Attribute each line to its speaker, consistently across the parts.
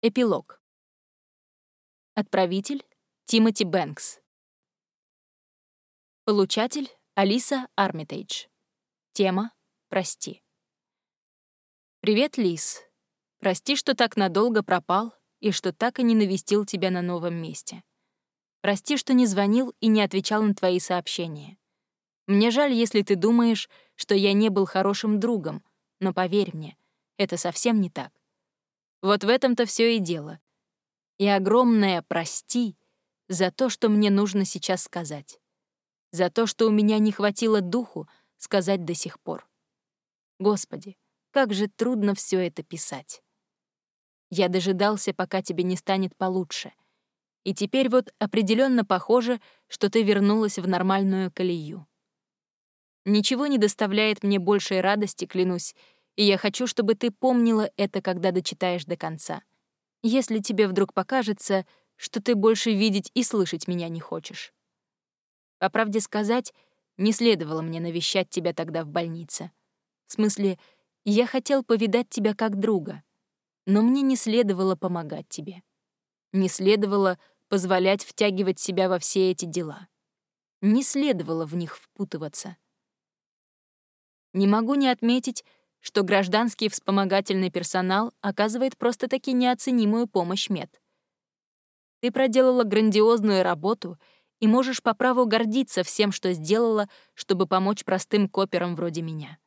Speaker 1: Эпилог. Отправитель — Тимоти Бэнкс. Получатель — Алиса Армитейдж. Тема — «Прости». Привет, Лис. Прости, что так надолго пропал и что так и не навестил тебя на новом месте. Прости, что не звонил и не отвечал на твои сообщения. Мне жаль, если ты думаешь, что я не был хорошим другом, но поверь мне, это совсем не так. Вот в этом-то все и дело. И огромное «прости» за то, что мне нужно сейчас сказать. За то, что у меня не хватило духу сказать до сих пор. Господи, как же трудно все это писать. Я дожидался, пока тебе не станет получше. И теперь вот определенно похоже, что ты вернулась в нормальную колею. Ничего не доставляет мне большей радости, клянусь, и я хочу, чтобы ты помнила это, когда дочитаешь до конца. Если тебе вдруг покажется, что ты больше видеть и слышать меня не хочешь. По правде сказать, не следовало мне навещать тебя тогда в больнице. В смысле, я хотел повидать тебя как друга, но мне не следовало помогать тебе. Не следовало позволять втягивать себя во все эти дела. Не следовало в них впутываться. Не могу не отметить, что гражданский вспомогательный персонал оказывает просто-таки неоценимую помощь мед. Ты проделала грандиозную работу и можешь по праву гордиться всем, что сделала, чтобы помочь простым коперам вроде меня.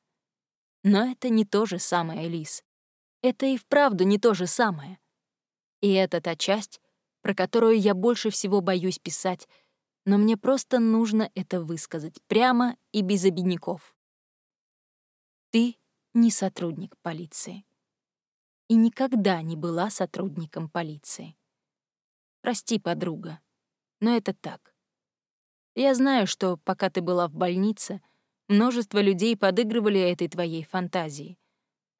Speaker 1: Но это не то же самое, Лис. Это и вправду не то же самое. И это та часть, про которую я больше всего боюсь писать, но мне просто нужно это высказать прямо и без обидников. Ты не сотрудник полиции. И никогда не была сотрудником полиции. Прости, подруга, но это так. Я знаю, что пока ты была в больнице, множество людей подыгрывали этой твоей фантазии.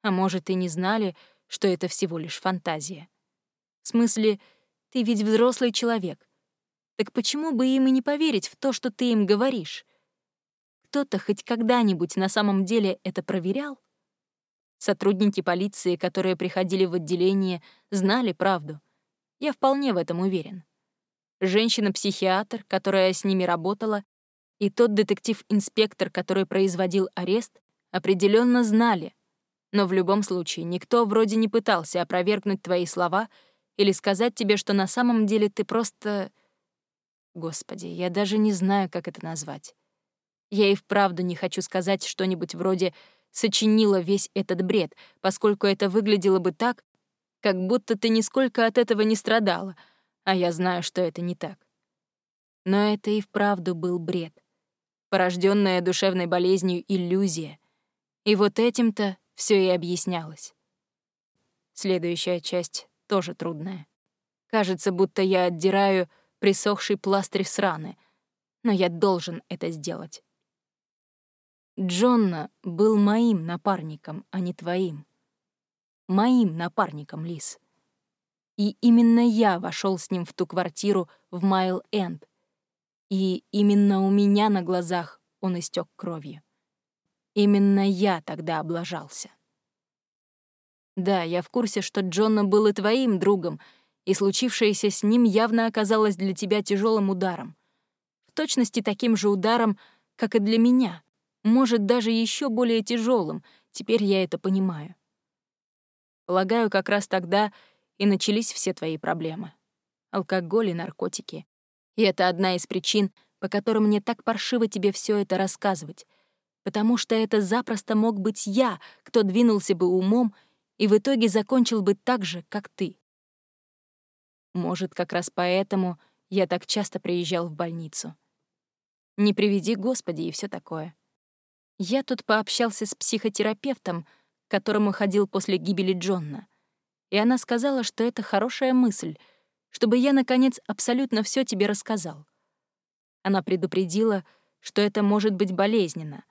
Speaker 1: А может, и не знали, что это всего лишь фантазия. В смысле, ты ведь взрослый человек. Так почему бы им и не поверить в то, что ты им говоришь? Кто-то хоть когда-нибудь на самом деле это проверял? Сотрудники полиции, которые приходили в отделение, знали правду. Я вполне в этом уверен. Женщина-психиатр, которая с ними работала, и тот детектив-инспектор, который производил арест, определенно знали. Но в любом случае никто вроде не пытался опровергнуть твои слова или сказать тебе, что на самом деле ты просто... Господи, я даже не знаю, как это назвать. Я и вправду не хочу сказать что-нибудь вроде сочинила весь этот бред, поскольку это выглядело бы так, как будто ты нисколько от этого не страдала, а я знаю, что это не так. Но это и вправду был бред, порожденная душевной болезнью иллюзия. И вот этим-то все и объяснялось. Следующая часть тоже трудная. Кажется, будто я отдираю присохший пластырь с раны, но я должен это сделать. Джонна был моим напарником, а не твоим. Моим напарником, Лис. И именно я вошел с ним в ту квартиру в Майл-Энд. И именно у меня на глазах он истек кровью. Именно я тогда облажался. Да, я в курсе, что Джонна был и твоим другом, и случившееся с ним явно оказалось для тебя тяжелым ударом. В точности таким же ударом, как и для меня, может, даже еще более тяжелым, теперь я это понимаю. Полагаю, как раз тогда и начались все твои проблемы. Алкоголь и наркотики. И это одна из причин, по которым мне так паршиво тебе все это рассказывать, потому что это запросто мог быть я, кто двинулся бы умом и в итоге закончил бы так же, как ты. Может, как раз поэтому я так часто приезжал в больницу. Не приведи, Господи, и все такое. Я тут пообщался с психотерапевтом, к которому ходил после гибели Джонна. И она сказала, что это хорошая мысль, чтобы я, наконец, абсолютно все тебе рассказал. Она предупредила, что это может быть болезненно,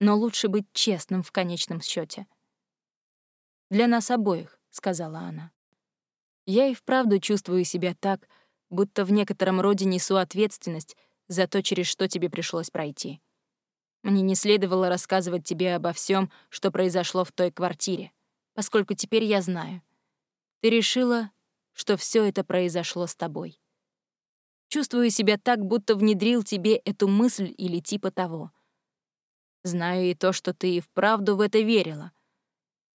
Speaker 1: но лучше быть честным в конечном счете. «Для нас обоих», — сказала она. «Я и вправду чувствую себя так, будто в некотором роде несу ответственность за то, через что тебе пришлось пройти. Мне не следовало рассказывать тебе обо всем, что произошло в той квартире, поскольку теперь я знаю. Ты решила, что все это произошло с тобой. Чувствую себя так, будто внедрил тебе эту мысль или типа того. Знаю и то, что ты и вправду в это верила.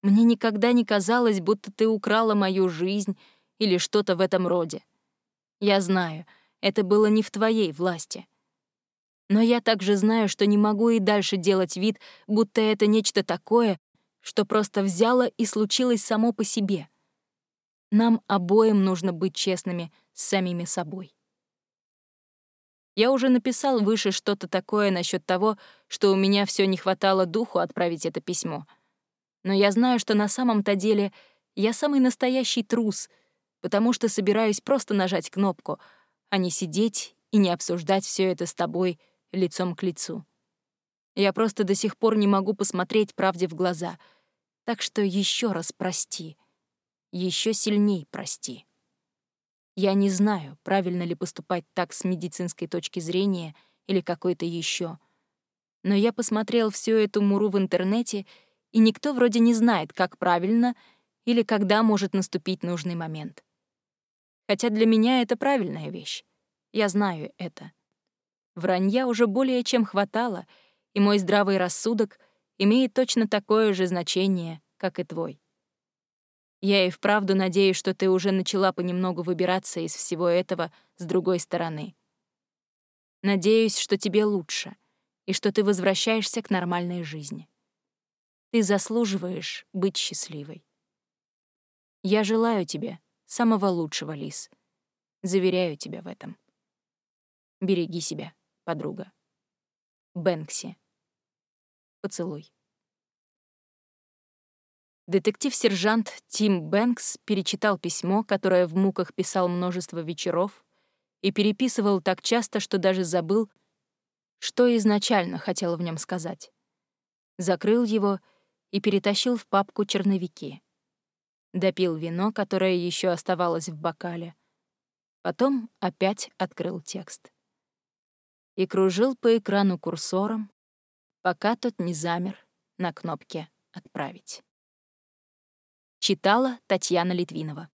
Speaker 1: Мне никогда не казалось, будто ты украла мою жизнь или что-то в этом роде. Я знаю, это было не в твоей власти. Но я также знаю, что не могу и дальше делать вид, будто это нечто такое, что просто взяло и случилось само по себе. Нам обоим нужно быть честными с самими собой. Я уже написал выше что-то такое насчет того, что у меня все не хватало духу отправить это письмо. Но я знаю, что на самом-то деле я самый настоящий трус, потому что собираюсь просто нажать кнопку, а не сидеть и не обсуждать все это с тобой лицом к лицу. Я просто до сих пор не могу посмотреть правде в глаза. Так что еще раз прости. Еще сильней прости. Я не знаю, правильно ли поступать так с медицинской точки зрения или какой-то еще. Но я посмотрел всю эту муру в интернете, и никто вроде не знает, как правильно или когда может наступить нужный момент. Хотя для меня это правильная вещь. Я знаю это. Вранья уже более чем хватало, и мой здравый рассудок имеет точно такое же значение, как и твой. Я и вправду надеюсь, что ты уже начала понемногу выбираться из всего этого с другой стороны. Надеюсь, что тебе лучше, и что ты возвращаешься к нормальной жизни. Ты заслуживаешь быть счастливой. Я желаю тебе самого лучшего, Лис. Заверяю тебя в этом. Береги себя подруга. Бэнкси. Поцелуй. Детектив-сержант Тим Бэнкс перечитал письмо, которое в муках писал множество вечеров, и переписывал так часто, что даже забыл, что изначально хотел в нем сказать. Закрыл его и перетащил в папку черновики. Допил вино, которое еще оставалось в бокале. Потом опять открыл текст и кружил по экрану курсором, пока тот не замер на кнопке «Отправить». Читала Татьяна Литвинова.